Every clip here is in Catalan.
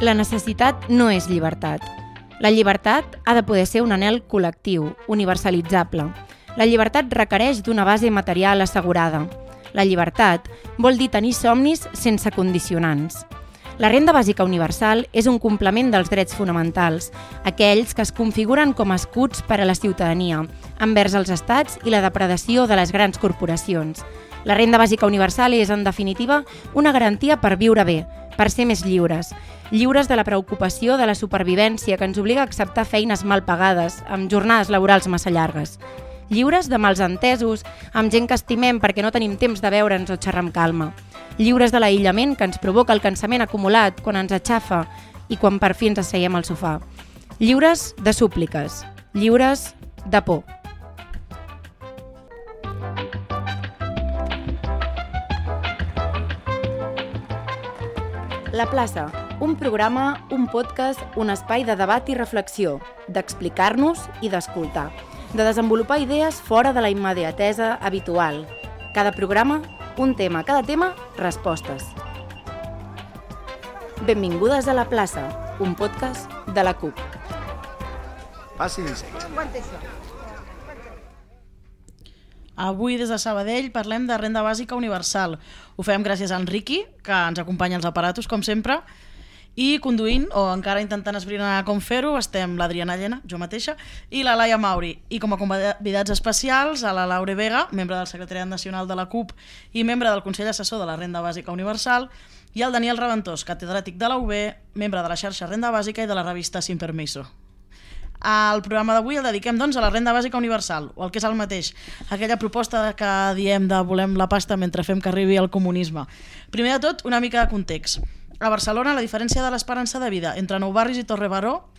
La necessitat no és llibertat. La llibertat ha de poder ser un anel col·lectiu, universalitzable. La llibertat requereix d'una base material assegurada. La llibertat vol dir tenir somnis sense condicionants. La renda bàsica universal és un complement dels drets fonamentals, aquells que es configuren com a escuts per a la ciutadania, envers els estats i la depredació de les grans corporacions. La renda bàsica universal és, en definitiva, una garantia per viure bé, per ser més lliures, lliures de la preocupació de la supervivència que ens obliga a acceptar feines mal pagades, amb jornades laborals massa llargues. Lliures de mals entesos, amb gent que estimem perquè no tenim temps de veure'ns o xerrar amb calma. Lliures de l'aïllament que ens provoca el cansament acumulat quan ens aixafa i quan per fi ens asseiem al sofà. Lliures de súpliques. Lliures de por. La plaça, un programa, un podcast, un espai de debat i reflexió, d'explicar-nos i d'escoltar, de desenvolupar idees fora de la immediatesa habitual. Cada programa, un tema, cada tema, respostes. Benvingudes a La plaça, un podcast de la CUP. Passin i seguin. Avui des de Sabadell parlem de renda bàsica universal. Ho fem gràcies a en Riqui, que ens acompanya als aparatos, com sempre, i conduint, o encara intentant esbrinar com fer-ho, estem l'Adriana Llena, jo mateixa, i la Laia Mauri. I com a convidats especials, a la Laure Vega, membre del Secretariat Nacional de la CUP i membre del Consell Assessor de la Renda Bàsica Universal, i el Daniel Reventós, catedràtic de la UB, membre de la xarxa Renda Bàsica i de la revista Sin Permiso. El programa d'avui el dediquem doncs, a la renda bàsica universal, o el que és el mateix, aquella proposta que diem de volem la pasta mentre fem que arribi el comunisme. Primer de tot, una mica de context. A Barcelona, la diferència de l'esperança de vida entre Nou Barris i Torre Baró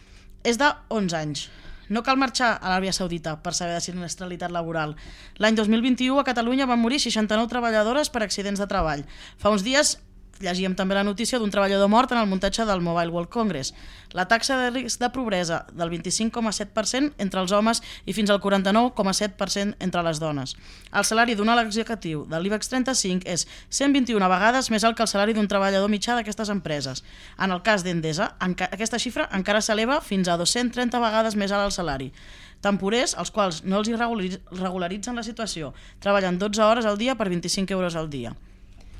és de 11 anys. No cal marxar a l'Àrabia Saudita per saber de sinistralitat laboral. L'any 2021 a Catalunya van morir 69 treballadores per accidents de treball. Fa uns dies llegíem també la notícia d'un treballador mort en el muntatge del Mobile World Congress. La taxa de risc de pobresa del 25,7% entre els homes i fins al 49,7% entre les dones. El salari d'un executiu de l'IBEX 35 és 121 vegades més alt que el salari d'un treballador mitjà d'aquestes empreses. En el cas d'Endesa, aquesta xifra encara s'eleva fins a 230 vegades més alt el salari temporers als quals no els regularitzen la situació, treballen 12 hores al dia per 25 euros al dia.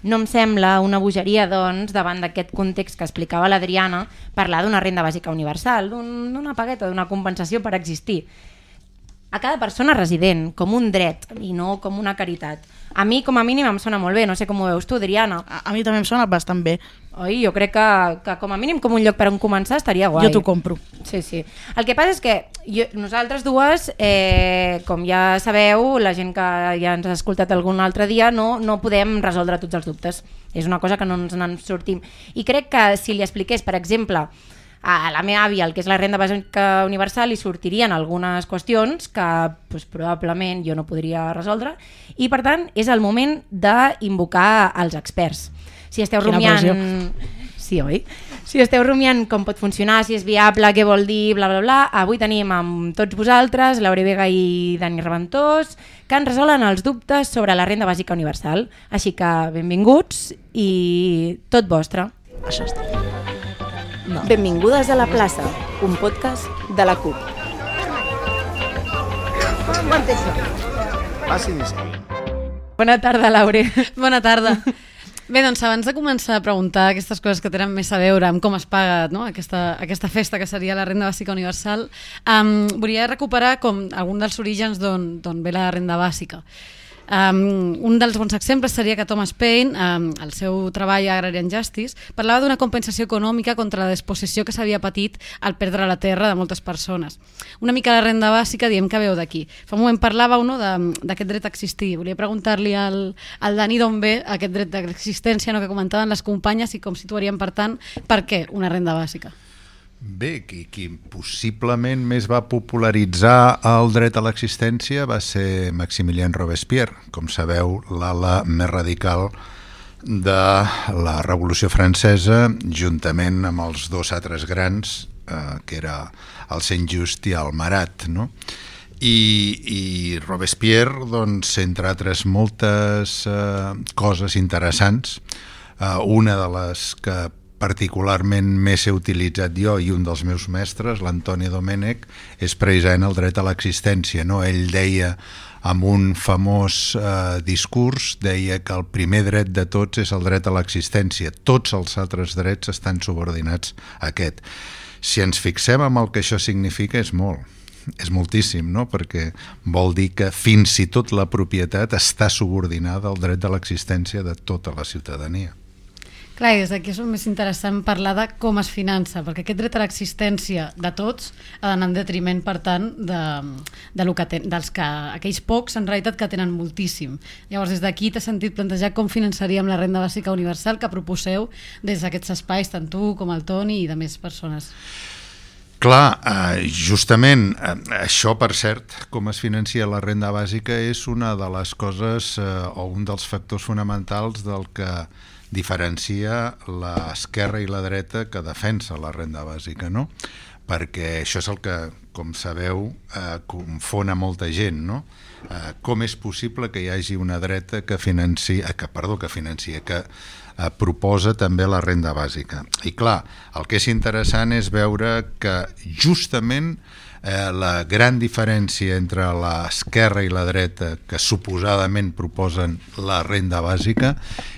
No em sembla una bogeria, doncs, davant d'aquest context que explicava l'Adriana, parlar d'una renda bàsica universal, d'una un, pagueta, d'una compensació per existir. A cada persona resident, com un dret i no com una caritat. A mi, com a mínim, em sona molt bé, no sé com ho veus tu, Adriana. A, a mi també em sona bastant bé. Oi, jo crec que, que com a mínim com un lloc per on començar estaria guai. Jo t'ho compro. Sí, sí. El que passa és que jo, nosaltres dues, eh, com ja sabeu, la gent que ja ens ha escoltat algun altre dia, no, no podem resoldre tots els dubtes. És una cosa que no ens en sortim. I crec que si li expliqués, per exemple, a la meva àvia el que és la renda bàsica universal li sortirien algunes qüestions que pues, probablement jo no podria resoldre i per tant és el moment d'invocar els experts. Si esteu Quina rumiant... pressió. Sí, oi? Si esteu rumiant com pot funcionar, si és viable, què vol dir, bla, bla, bla, avui tenim amb tots vosaltres, Laura Vega i Dani Reventós, que ens resolen els dubtes sobre la renda bàsica universal. Així que benvinguts i tot vostre. Això està. No. Benvingudes a la plaça, un podcast de la CUP. Passin i seguin. Bona tarda, Laure. Bona tarda. Bé, doncs abans de començar a preguntar aquestes coses que tenen més a veure amb com es paga no? aquesta, aquesta festa que seria la renda bàsica universal, um, volia recuperar com algun dels orígens d'on ve la renda bàsica. Um, un dels bons exemples seria que Thomas Paine, um, el seu treball a Agrarian Justice, parlava d'una compensació econòmica contra la despossessió que s'havia patit al perdre la terra de moltes persones. Una mica la renda bàsica diem que veu d'aquí. Fa un moment parlàveu no, d'aquest dret a existir. Volia preguntar-li al, al Dani d'on ve aquest dret d'existència no, que comentaven les companyes i com situaríem, per tant, per què una renda bàsica? Bé, qui, qui possiblement més va popularitzar el dret a l'existència va ser Maximilien Robespierre, com sabeu, l'ala més radical de la Revolució Francesa, juntament amb els dos altres grans, eh, que era el Saint Just i el Marat. No? i, i Robespierre, doncs, entre altres moltes eh, coses interessants, eh, una de les que particularment més he utilitzat jo i un dels meus mestres, l'Antoni Domènech, és precisament el dret a l'existència. No? Ell deia amb un famós eh, discurs, deia que el primer dret de tots és el dret a l'existència. Tots els altres drets estan subordinats a aquest. Si ens fixem en el que això significa, és molt és moltíssim, no? perquè vol dir que fins i tot la propietat està subordinada al dret de l'existència de tota la ciutadania. Clar, des d'aquí és més interessant parlar de com es finança, perquè aquest dret a l'existència de tots ha d'anar en detriment, per tant, de, de lo que ten, dels que, aquells pocs, en realitat, que tenen moltíssim. Llavors, des d'aquí t'he sentit plantejar com finançaríem la renda bàsica universal que proposeu des d'aquests espais, tant tu com el Toni i de més persones. Clar, eh, justament eh, això, per cert, com es financia la renda bàsica és una de les coses eh, o un dels factors fonamentals del que diferencia l'esquerra i la dreta que defensa la renda bàsica, no? perquè això és el que, com sabeu, eh, confona molta gent, no? Eh, com és possible que hi hagi una dreta que financia, que, perdó, que financia, que eh, proposa també la renda bàsica. I clar, el que és interessant és veure que justament eh, la gran diferència entre l'esquerra i la dreta que suposadament proposen la renda bàsica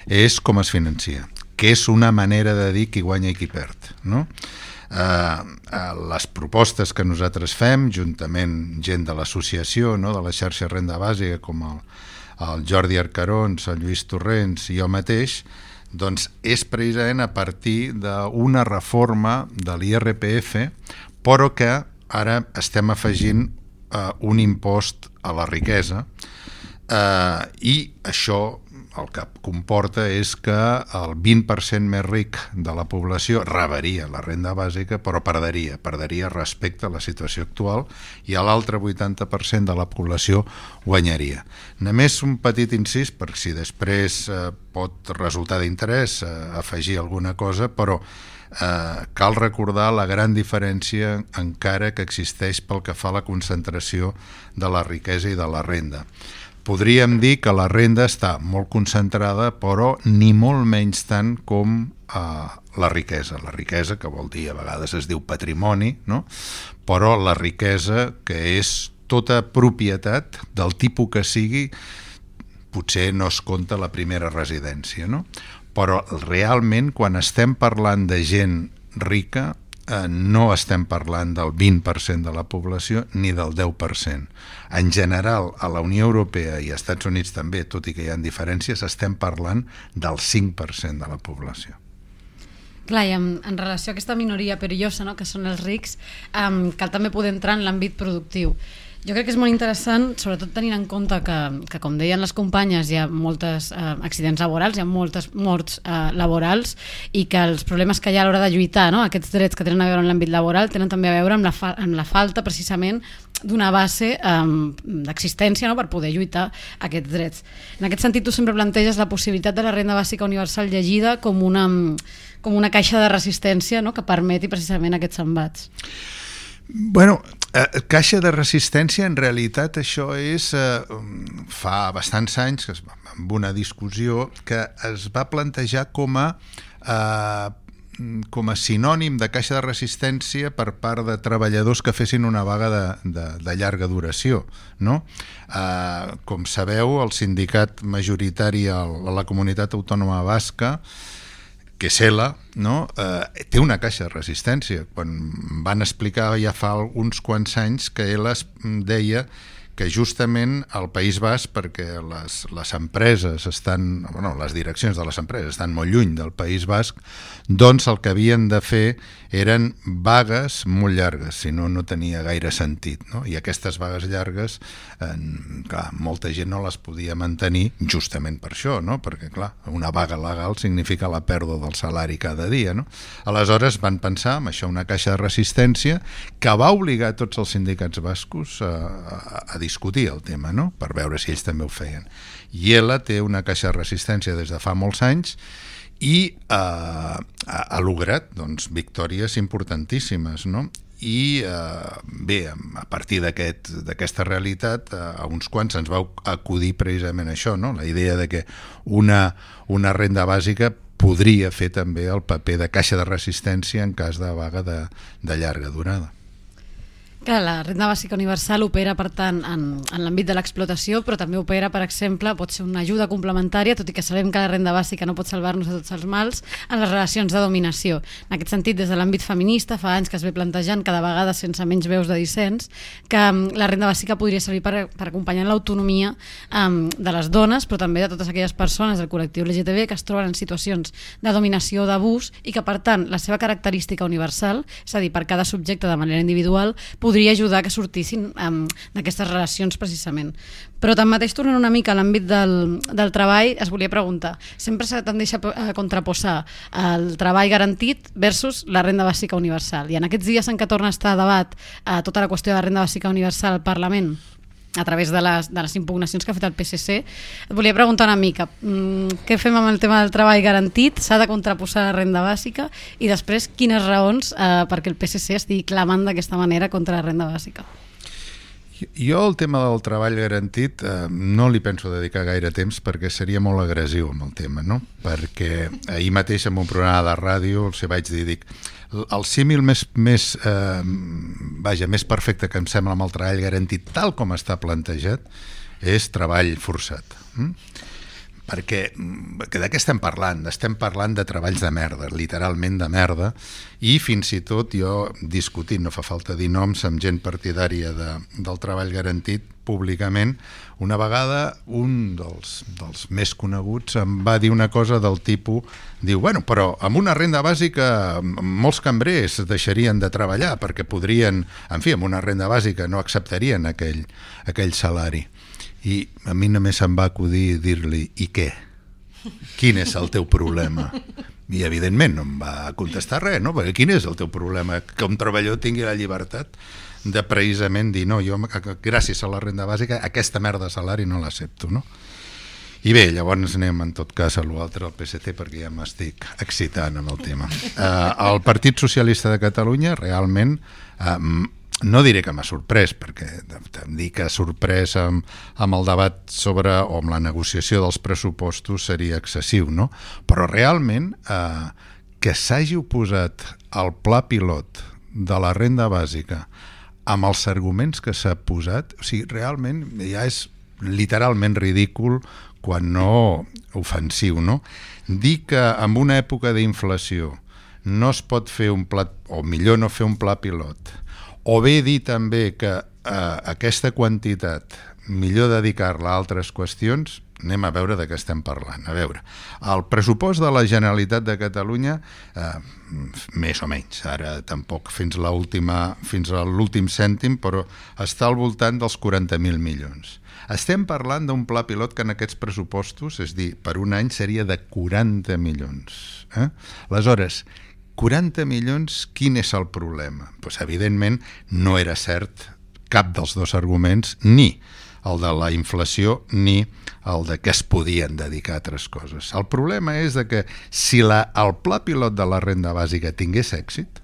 és com es financia, que és una manera de dir qui guanya i qui perd. No? Eh, eh, les propostes que nosaltres fem, juntament gent de l'associació, no? de la xarxa renda bàsica, com el, el Jordi Arcarons, el Lluís Torrents i jo mateix, doncs és precisament a partir d'una reforma de l'IRPF, però que ara estem afegint eh, un impost a la riquesa eh, i això el que comporta és que el 20% més ric de la població rebaria la renda bàsica, però perderia, perderia respecte a la situació actual i a l'altre 80% de la població guanyaria. Només un petit incís, per si després eh, pot resultar d'interès eh, afegir alguna cosa, però eh, cal recordar la gran diferència encara que existeix pel que fa a la concentració de la riquesa i de la renda. Podríem dir que la renda està molt concentrada, però ni molt menys tant com eh, la riquesa. La riquesa, que vol dir, a vegades es diu patrimoni, no? però la riquesa, que és tota propietat del tipus que sigui, potser no es compta la primera residència. No? Però realment quan estem parlant de gent rica eh, no estem parlant del 20% de la població ni del 10%. En general, a la Unió Europea i als Estats Units també, tot i que hi ha diferències, estem parlant del 5% de la població. Clar, i en, en relació a aquesta minoria perillosa, no?, que són els rics, um, cal també poder entrar en l'àmbit productiu. Jo crec que és molt interessant, sobretot tenint en compte que, que com deien les companyes, hi ha moltes eh, accidents laborals, hi ha moltes morts eh, laborals i que els problemes que hi ha a l'hora de lluitar, no? aquests drets que tenen a veure amb l'àmbit laboral, tenen també a veure amb la, fa amb la falta precisament d'una base um, d'existència no? per poder lluitar aquests drets. En aquest sentit, tu sempre planteges la possibilitat de la renda bàsica universal llegida com una, com una caixa de resistència no? que permeti precisament aquests embats. Bueno, eh, caixa de resistència, en realitat això és, eh, fa bastants anys, que es va, amb una discussió, que es va plantejar com a eh, com a sinònim de caixa de resistència per part de treballadors que fessin una vaga de, de, de llarga duració. No? Eh, com sabeu, el sindicat majoritari a la comunitat autònoma basca Quesela no? eh, té una caixa de resistència. Quan van explicar ja fa uns quants anys que ell deia que justament al País Basc, perquè les, les empreses estan, bueno, les direccions de les empreses estan molt lluny del País Basc, doncs el que havien de fer eren vagues molt llargues, si no, no tenia gaire sentit. No? I aquestes vagues llargues, eh, clar, molta gent no les podia mantenir justament per això, no? perquè clar, una vaga legal significa la pèrdua del salari cada dia. No? Aleshores van pensar en això una caixa de resistència que va obligar tots els sindicats bascos a, a, a discutir el tema, no? per veure si ells també ho feien. I ella té una caixa de resistència des de fa molts anys i eh, ha, lograt doncs, victòries importantíssimes. No? i eh, bé, a partir d'aquesta aquest, realitat eh, a uns quants ens va acudir precisament això, no? la idea de que una, una renda bàsica podria fer també el paper de caixa de resistència en cas de vaga de, de llarga durada. Clar, la renda bàsica universal opera, per tant, en, en l'àmbit de l'explotació, però també opera, per exemple, pot ser una ajuda complementària, tot i que sabem que la renda bàsica no pot salvar-nos de tots els mals, en les relacions de dominació. En aquest sentit, des de l'àmbit feminista, fa anys que es ve plantejant, cada vegada sense menys veus de dissens, que um, la renda bàsica podria servir per, per acompanyar l'autonomia um, de les dones, però també de totes aquelles persones del col·lectiu LGTB que es troben en situacions de dominació o d'abús i que, per tant, la seva característica universal, és a dir, per cada subjecte de manera individual, ajudar que sortissin um, d'aquestes relacions precisament. Però tanmateix, tornant una mica a l'àmbit del, del treball, es volia preguntar, sempre s'ha tendeix a contraposar el treball garantit versus la renda bàsica universal. I en aquests dies en què torna a estar a debat eh, tota la qüestió de la renda bàsica universal al Parlament, a través de les, de les impugnacions que ha fet el PSC. Et volia preguntar una mica, mmm, què fem amb el tema del treball garantit? S'ha de contraposar la renda bàsica? I després, quines raons eh, perquè el PSC estigui clamant d'aquesta manera contra la renda bàsica? Jo el tema del treball garantit eh, no li penso dedicar gaire temps perquè seria molt agressiu amb el tema, no? Perquè ahir mateix en un programa de ràdio els vaig dir, dic, el símil més, més, eh, vaja, més perfecte que em sembla amb el treball garantit tal com està plantejat és treball forçat. Mm? Perquè que de què estem parlant? Estem parlant de treballs de merda, literalment de merda, i fins i tot jo discutint, no fa falta dir noms, amb gent partidària de, del treball garantit públicament, una vegada un dels, dels més coneguts em va dir una cosa del tipus, diu, bueno, però amb una renda bàsica molts cambrers deixarien de treballar perquè podrien, en fi, amb una renda bàsica no acceptarien aquell, aquell salari i a mi només em va acudir dir-li i què? Quin és el teu problema? I evidentment no em va contestar res, no? Perquè quin és el teu problema? Que un treballador tingui la llibertat de precisament dir no, jo gràcies a la renda bàsica aquesta merda de salari no l'accepto, no? I bé, llavors anem en tot cas a l'altre, al PSC, perquè ja m'estic excitant amb el tema. Uh, el Partit Socialista de Catalunya realment uh, no diré que m'ha sorprès, perquè em dir que sorprès amb, amb el debat sobre o amb la negociació dels pressupostos seria excessiu, no? Però realment eh, que s'hagi oposat al pla pilot de la renda bàsica amb els arguments que s'ha posat, o sigui, realment ja és literalment ridícul quan no ofensiu, no? Dir que en una època d'inflació no es pot fer un pla, o millor no fer un pla pilot, o bé dir també que eh, aquesta quantitat millor dedicar-la a altres qüestions, anem a veure de què estem parlant. A veure, el pressupost de la Generalitat de Catalunya, eh, més o menys, ara tampoc fins fins a l'últim cèntim, però està al voltant dels 40.000 milions. Estem parlant d'un pla pilot que en aquests pressupostos, és dir, per un any seria de 40 milions. Eh? Aleshores, 40 milions, quin és el problema? Pues, evidentment, no era cert cap dels dos arguments, ni el de la inflació ni el de que es podien dedicar a altres coses. El problema és de que si la, el pla pilot de la renda bàsica tingués èxit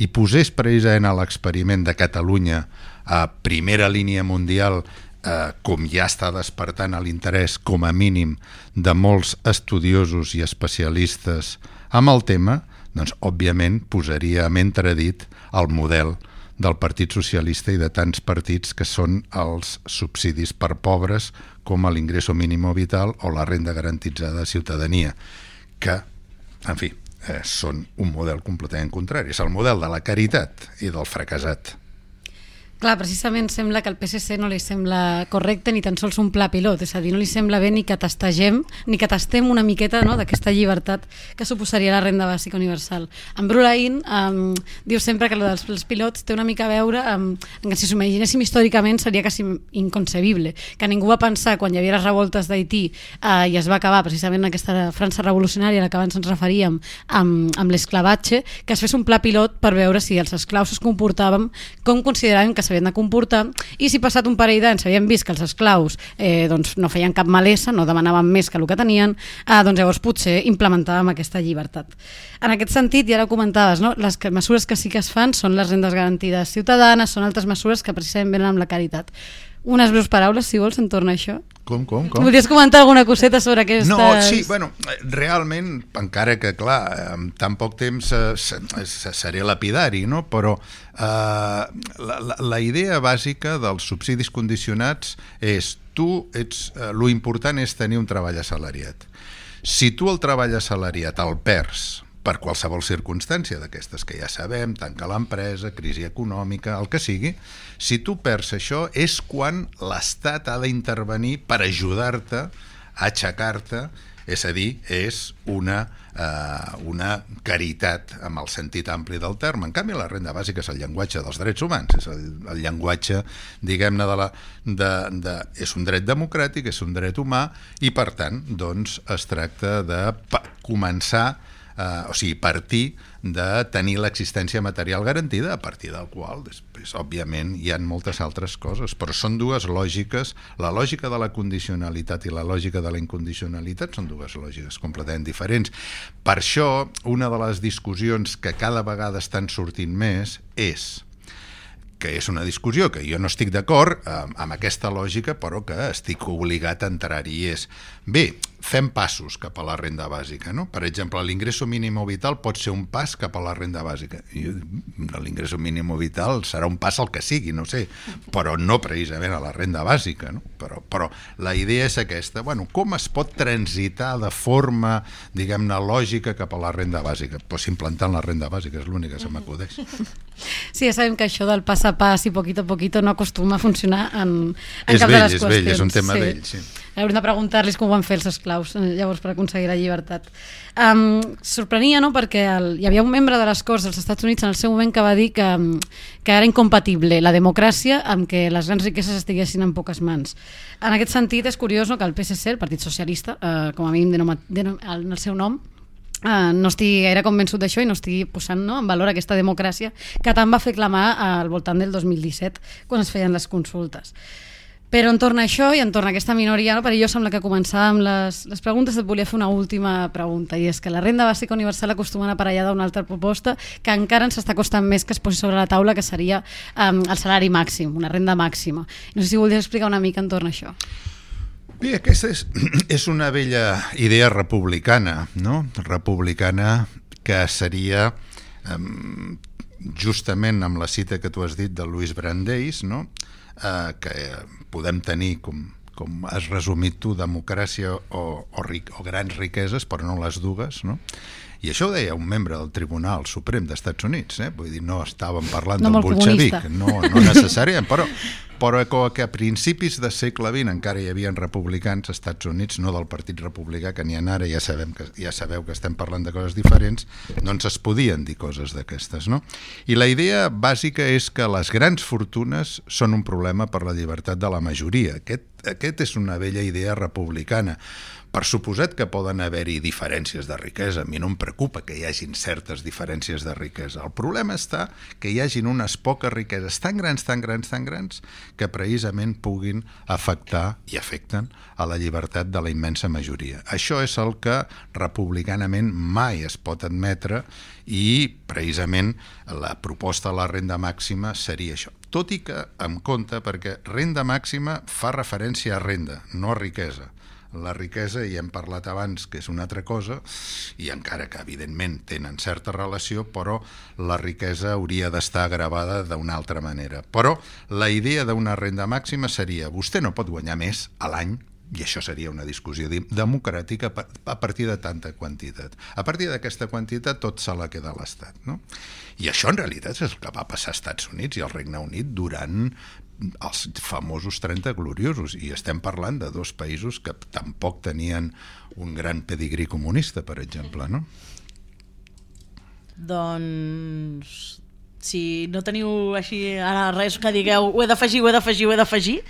i posés precisament a l'experiment de Catalunya a primera línia mundial eh, com ja està despertant l'interès com a mínim de molts estudiosos i especialistes amb el tema, doncs òbviament posaria en entredit el model del Partit Socialista i de tants partits que són els subsidis per pobres com l'ingresso mínim vital o la renda garantitzada de ciutadania, que, en fi, eh, són un model completament contrari. És el model de la caritat i del fracassat. Clar, precisament sembla que al PSC no li sembla correcte ni tan sols un pla pilot, és a dir, no li sembla bé ni que tastegem, ni que tastem una miqueta no, d'aquesta llibertat que suposaria la renda bàsica universal. En Brulain um, diu sempre que dels els pilots té una mica a veure amb, amb que si s'ho imaginéssim històricament seria quasi inconcebible, que ningú va pensar quan hi havia les revoltes d'Haití uh, i es va acabar precisament aquesta França revolucionària a la que abans ens referíem amb, amb l'esclavatge, que es fes un pla pilot per veure si els esclaus es comportàvem com consideràvem que s'havien de comportar i si passat un parell d'anys s'havien vist que els esclaus eh, doncs no feien cap malesa, no demanaven més que el que tenien, eh, doncs llavors potser implementàvem aquesta llibertat. En aquest sentit, ja ara ho comentaves, no? les que, mesures que sí que es fan són les rendes garantides ciutadanes, són altres mesures que precisament venen amb la caritat. Unes breus paraules, si vols, entorn a això. Com, com, com? Voldries comentar alguna coseta sobre aquestes... No, sí, bueno, realment, encara que, clar, amb tan poc temps eh, se- se- seré lapidari, no? però eh, la, la, la idea bàsica dels subsidis condicionats és tu ets, eh, lo important és tenir un treball assalariat. Si tu el treball assalariat el perds per qualsevol circumstància d'aquestes que ja sabem, tanca l'empresa, crisi econòmica, el que sigui, si tu perds això és quan l'Estat ha d'intervenir per ajudar-te a aixecar-te, és a dir, és una, eh, una caritat amb el sentit ampli del terme. En canvi, la renda bàsica és el llenguatge dels drets humans, és el, el llenguatge, diguem-ne, de la, de, de, és un dret democràtic, és un dret humà, i per tant, doncs, es tracta de començar eh, o sigui, partir de tenir l'existència material garantida, a partir del qual després, òbviament, hi ha moltes altres coses, però són dues lògiques, la lògica de la condicionalitat i la lògica de la incondicionalitat són dues lògiques completament diferents. Per això, una de les discussions que cada vegada estan sortint més és que és una discussió que jo no estic d'acord eh, amb aquesta lògica, però que estic obligat a entrar-hi. És, bé, fem passos cap a la renda bàsica, no? Per exemple, l'ingresso mínim vital pot ser un pas cap a la renda bàsica. L'ingresso mínim vital serà un pas al que sigui, no sé, però no precisament a la renda bàsica, no? Però, però la idea és aquesta, bueno, com es pot transitar de forma, diguem-ne, lògica cap a la renda bàsica? Pues implantant la renda bàsica, és l'únic que se m'acudeix. Sí, ja sabem que això del pas a pas i poquito a poquito no acostuma a funcionar en, en És cap vell, de les és qüestions. vell, és un tema vell, sí. Hauríem de preguntar-los com ho van fer els esclaus eh, llavors per aconseguir la llibertat. Um, sorprenia, no?, perquè el, hi havia un membre de les Corts dels Estats Units en el seu moment que va dir que, que era incompatible la democràcia amb que les grans riqueses estiguessin en poques mans. En aquest sentit, és curiós no, que el PSC, el Partit Socialista, eh, com a mínim denom, denom, en el seu nom, Uh, no estigui gaire convençut d'això i no estigui posant no, en valor aquesta democràcia que tant va fer clamar al voltant del 2017 quan es feien les consultes. Però entorn a això i entorn a aquesta minoria, no, per jo sembla que començàvem les, les preguntes, et volia fer una última pregunta, i és que la renda bàsica universal acostuma a anar aparellada d'una altra proposta que encara ens està costant més que es posi sobre la taula, que seria um, el salari màxim, una renda màxima. No sé si voldries explicar una mica entorn a això. Bé, aquesta és, és una vella idea republicana, no? Republicana que seria justament amb la cita que tu has dit de Luis Brandeis, no? Uh, que podem tenir com, com has resumit tu, democràcia o, o, ric, o grans riqueses, però no les dues, no? I això ho deia un membre del Tribunal Suprem d'Estats Units, eh? vull dir, no estàvem parlant No del bolxevic, no, no necessàriament, però, però que a principis de segle XX encara hi havia republicans als Estats Units, no del Partit Republicà, que n'hi ha ara, ja, sabem que, ja sabeu que estem parlant de coses diferents, doncs es podien dir coses d'aquestes. No? I la idea bàsica és que les grans fortunes són un problema per la llibertat de la majoria. Aquest, aquest és una vella idea republicana. Per suposat que poden haver-hi diferències de riquesa, a mi no em preocupa que hi hagin certes diferències de riquesa. El problema està que hi hagin unes poques riqueses tan grans, tan grans, tan grans, que precisament puguin afectar i afecten a la llibertat de la immensa majoria. Això és el que republicanament mai es pot admetre i precisament la proposta de la renda màxima seria això. Tot i que, en compte, perquè renda màxima fa referència a renda, no a riquesa la riquesa, i hem parlat abans que és una altra cosa, i encara que evidentment tenen certa relació, però la riquesa hauria d'estar gravada d'una altra manera. Però la idea d'una renda màxima seria vostè no pot guanyar més a l'any i això seria una discussió democràtica a partir de tanta quantitat. A partir d'aquesta quantitat tot se la queda l'Estat. No? I això en realitat és el que va passar als Estats Units i al Regne Unit durant els famosos 30 gloriosos i estem parlant de dos països que tampoc tenien un gran pedigrí comunista, per exemple, no? Doncs si no teniu així ara res que digueu ho he d'afegir, ho he d'afegir, ho he d'afegir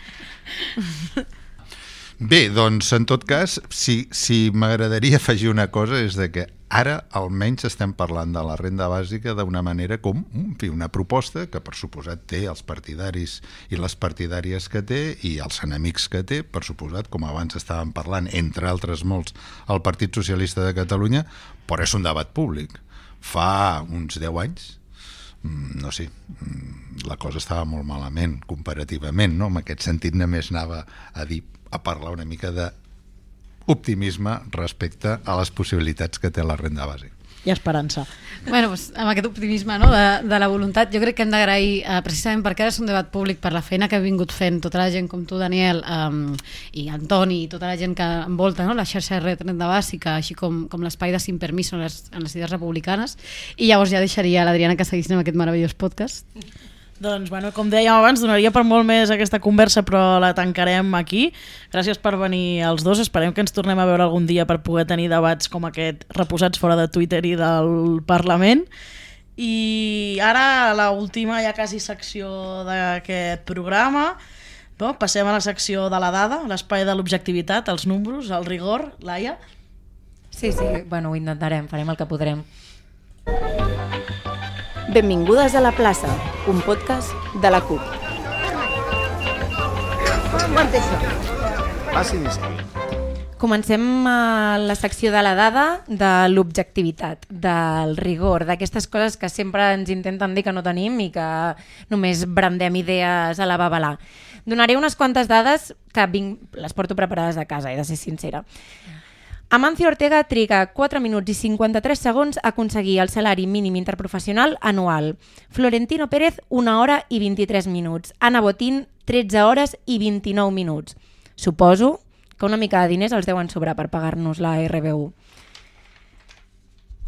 Bé, doncs en tot cas, si, si m'agradaria afegir una cosa és de que ara almenys estem parlant de la renda bàsica d'una manera com en fi, una proposta que per suposat té els partidaris i les partidàries que té i els enemics que té, per suposat, com abans estàvem parlant, entre altres molts, el Partit Socialista de Catalunya, però és un debat públic. Fa uns 10 anys mm, no sé, mm, la cosa estava molt malament comparativament, no? en aquest sentit només anava a dir a parlar una mica de optimisme respecte a les possibilitats que té la renda bàsica. I esperança. Bueno, doncs, amb aquest optimisme no, de, de la voluntat, jo crec que hem d'agrair, eh, precisament perquè ara és un debat públic per la feina que ha vingut fent tota la gent com tu, Daniel, um, i Antoni, i tota la gent que envolta no, la xarxa de renda bàsica, així com, com l'espai de Sin Permiso en les, en les idees republicanes, i llavors ja deixaria a l'Adriana que seguissin amb aquest meravellós podcast. Doncs, bueno, com dèiem abans, donaria per molt més aquesta conversa, però la tancarem aquí. Gràcies per venir els dos. Esperem que ens tornem a veure algun dia per poder tenir debats com aquest reposats fora de Twitter i del Parlament. I ara la última ja quasi secció d'aquest programa. No? Passem a la secció de la dada, l'espai de l'objectivitat, els números, el rigor. Laia? Sí, sí, bueno, ho intentarem, farem el que podrem. Benvingudes a la plaça, un podcast de la CUP. Comencem a la secció de la dada, de l'objectivitat, del rigor, d'aquestes coses que sempre ens intenten dir que no tenim i que només brandem idees a la babalà. Donaré unes quantes dades que vinc, les porto preparades a casa, he de ser sincera. Amancio Ortega triga 4 minuts i 53 segons a aconseguir el salari mínim interprofessional anual. Florentino Pérez, 1 hora i 23 minuts. Anna Botín, 13 hores i 29 minuts. Suposo que una mica de diners els deuen sobrar per pagar-nos la RBU.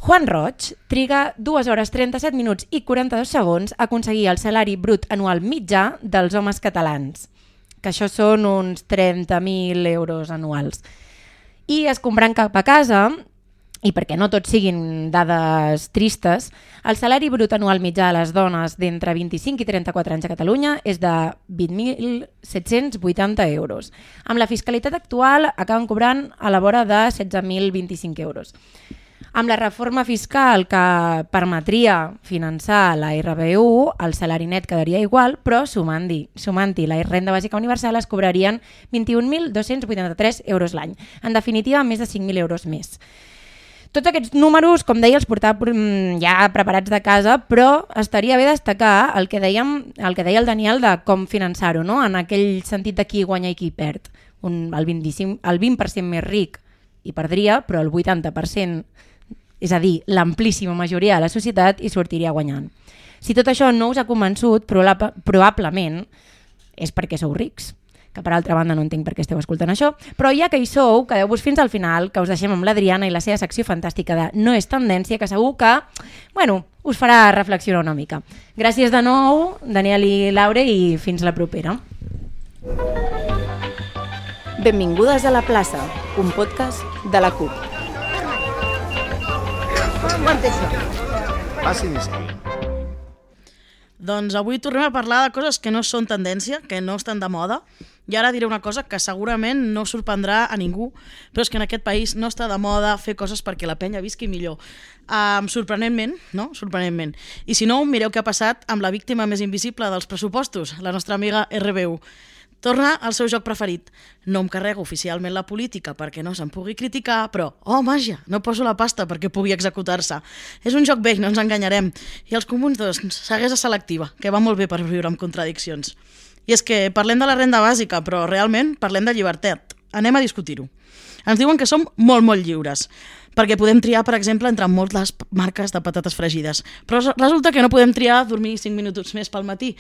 Juan Roig triga 2 hores 37 minuts i 42 segons a aconseguir el salari brut anual mitjà dels homes catalans, que això són uns 30.000 euros anuals i escombrant cap a casa, i perquè no tots siguin dades tristes, el salari brut anual mitjà de les dones d'entre 25 i 34 anys a Catalunya és de 20.780 euros. Amb la fiscalitat actual acaben cobrant a la vora de 16.025 euros. Amb la reforma fiscal que permetria finançar la RBU, el salari net quedaria igual, però sumant-hi sumant la renda bàsica universal es cobrarien 21.283 euros l'any. En definitiva, més de 5.000 euros més. Tots aquests números, com deia, els portava mm, ja preparats de casa, però estaria bé destacar el que, dèiem, el que deia el Daniel de com finançar-ho, no? en aquell sentit de qui guanya i qui perd. Un, el 25%, el 20 més ric hi perdria, però el 80% és a dir, l'amplíssima majoria de la societat hi sortiria guanyant. Si tot això no us ha convençut, probablement és perquè sou rics que per altra banda no entenc per què esteu escoltant això, però ja que hi sou, quedeu-vos fins al final, que us deixem amb l'Adriana i la seva secció fantàstica de No és tendència, que segur que, bueno, us farà reflexionar una mica. Gràcies de nou, Daniel i Laure, i fins la propera. Benvingudes a la plaça, un podcast de la CUP. Passin i seguin. Doncs avui tornem a parlar de coses que no són tendència, que no estan de moda, i ara diré una cosa que segurament no sorprendrà a ningú, però és que en aquest país no està de moda fer coses perquè la penya visqui millor. Um, sorprenentment, no? Sorprenentment. I si no, mireu què ha passat amb la víctima més invisible dels pressupostos, la nostra amiga RBU. Torna al seu joc preferit. No em carrego oficialment la política perquè no se'n pugui criticar, però, oh, màgia, no poso la pasta perquè pugui executar-se. És un joc vell, no ens enganyarem. I els comuns, doncs, ceguesa selectiva, que va molt bé per viure amb contradiccions. I és que parlem de la renda bàsica, però realment parlem de llibertat. Anem a discutir-ho. Ens diuen que som molt, molt lliures perquè podem triar, per exemple, entre moltes marques de patates fregides. Però resulta que no podem triar dormir 5 minuts més pel matí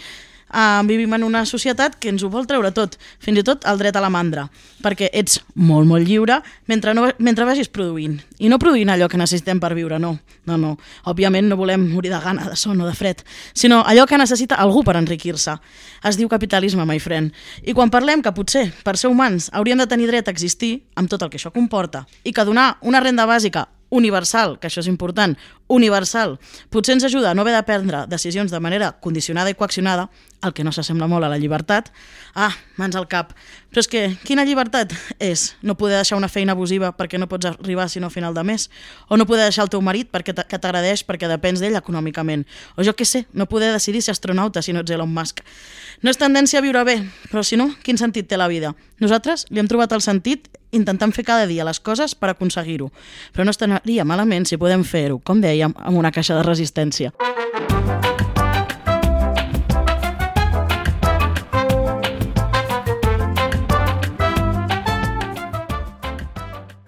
uh, vivim en una societat que ens ho vol treure tot, fins i tot el dret a la mandra, perquè ets molt, molt lliure mentre, no, mentre vagis produint. I no produint allò que necessitem per viure, no. No, no. Òbviament no volem morir de gana, de son o de fred, sinó allò que necessita algú per enriquir-se. Es diu capitalisme, my friend. I quan parlem que potser, per ser humans, hauríem de tenir dret a existir, amb tot el que això comporta, i que donar una renda bàsica universal, que això és important, universal, potser ens ajuda a no haver de prendre decisions de manera condicionada i coaccionada, el que no s'assembla molt a la llibertat. Ah, mans al cap. Però és que, quina llibertat és no poder deixar una feina abusiva perquè no pots arribar sinó a final de mes? O no poder deixar el teu marit perquè que t'agradeix perquè depens d'ell econòmicament? O jo què sé, no poder decidir ser astronauta si no ets Elon Musk. No és tendència a viure bé, però si no, quin sentit té la vida? Nosaltres li hem trobat el sentit intentant fer cada dia les coses per aconseguir-ho. Però no estaria malament si podem fer-ho, com dèiem, amb una caixa de resistència.